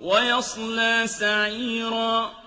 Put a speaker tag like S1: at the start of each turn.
S1: وَيَصْلَىٰ سَعِيرًا